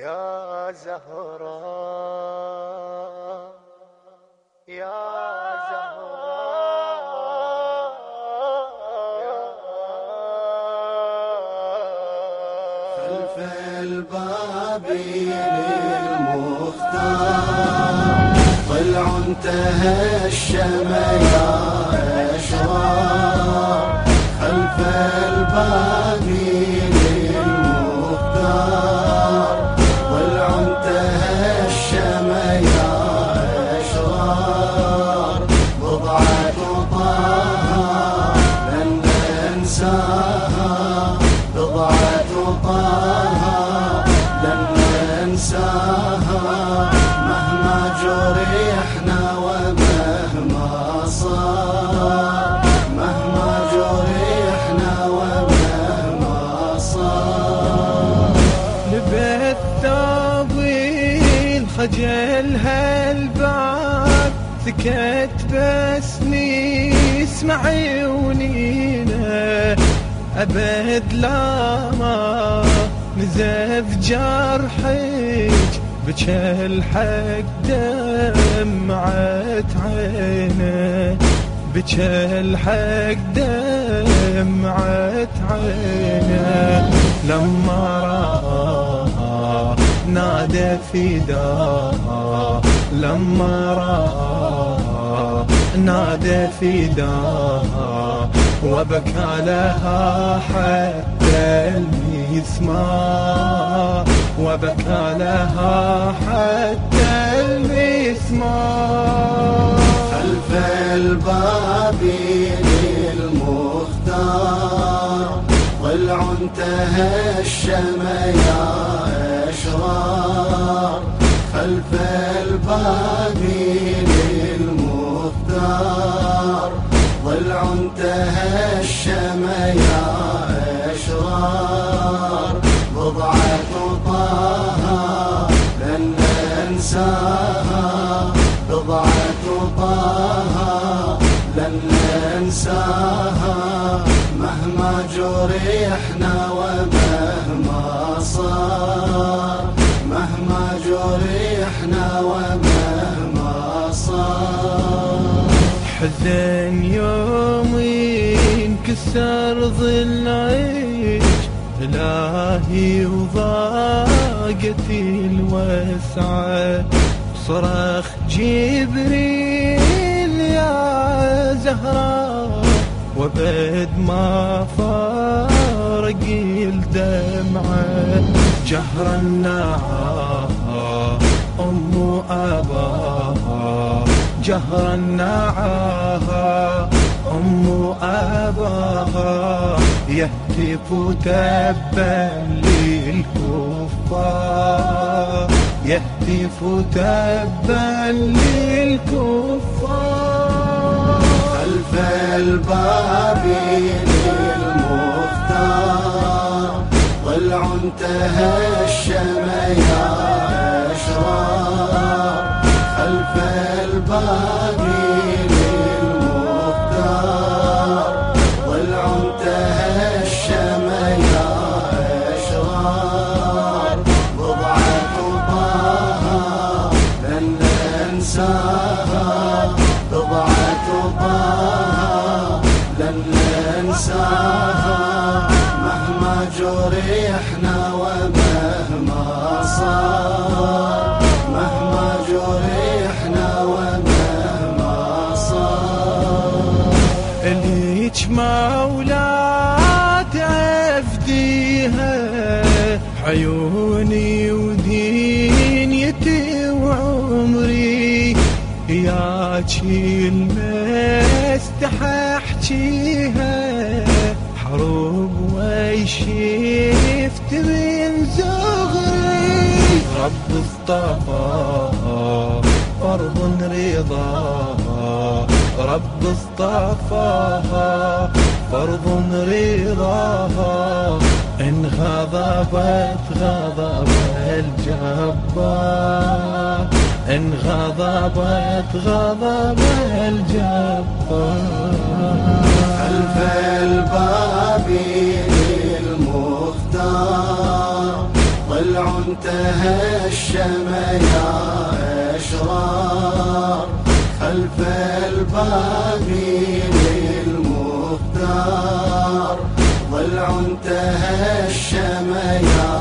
يا زهراء يا زهراء خلف الباب للمختار طلع انتهى الشميا اشرار خلف الباب خجل هالباب سكت بس نسمع عيونينا أبد لا ما نزف جرحك بجه الحق دمعت عينه. بجه الحق دمعت عينه. لما رأى نادى فداه لما رأى نادى فداه وبكى لها حتى المسمار وبكى لها حتى المسمار خلف الباب للمختار ضلع تهشم يا أشرار خلف الباب للمختار ضلع تهشم يا أشرار. بضعة طه لن ننساها بضعة طه لن ننساها مهما جرحنا ومهما صار مهما جرحنا ومهما صار. حزن يوم ينكسر ظل عيش إلهي وضاقتي الوسعة. صرخ جبريل يا زهراء وبد ما فارق الدمعة. جهر النعا أم أباها جهر النعاها أم أباها يهتف تبا للكفار يهتف تبا للكفار. خلف الباب للمختار ضلع تهشم يا أشرار خلف الباب للمختار. ضلع تهشم يا أشرار. بضعة طه لن ننساها. بضعة طه لن ننساها. جرحنا ومهما صار مهما جرحنا ومهما صار. اليك مولات عفديها عيوني ودينيتي وعمري ياكي المستح احجيها حروب ويشفت من زغري. رب اصطفى فرض رضا. رب اصطفاها فرض رضاها إن غضبت غضب الجبار. إن غضبت غضب الجبار. خلف الباب للمختار ضلع انتهى الشمع يا أشرار. خلف البابين المختار. ضلع الشمع يا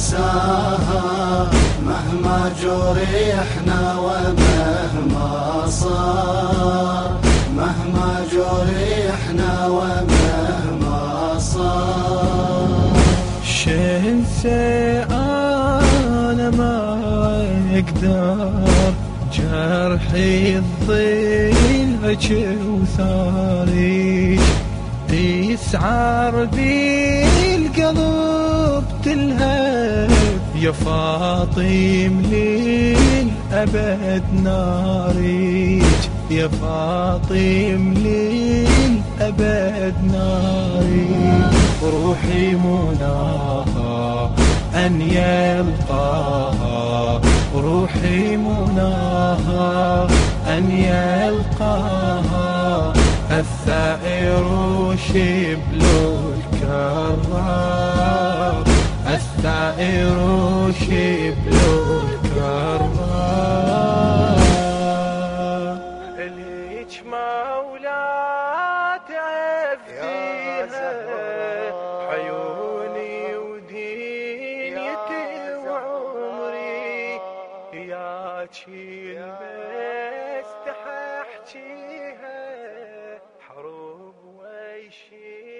ننساها مهما جرحنا ومهما صار. مهما جرحنا ومهما صار. شنسى أنا ما أقدر جرحي الضيل وثاري. تسعر بالقلب تلهب يا فاطم للأبد ناريج. يا فاطم للأبد ناريج. روحي مناها أن يلقاها. روحي مناها أن يلقاها. الثائر شبل الكرار الثائر شبل الكرار إليك مولا تعفيها عيوني ودنيتي وعمري. ياك المستحى احجيها حروب ويشيل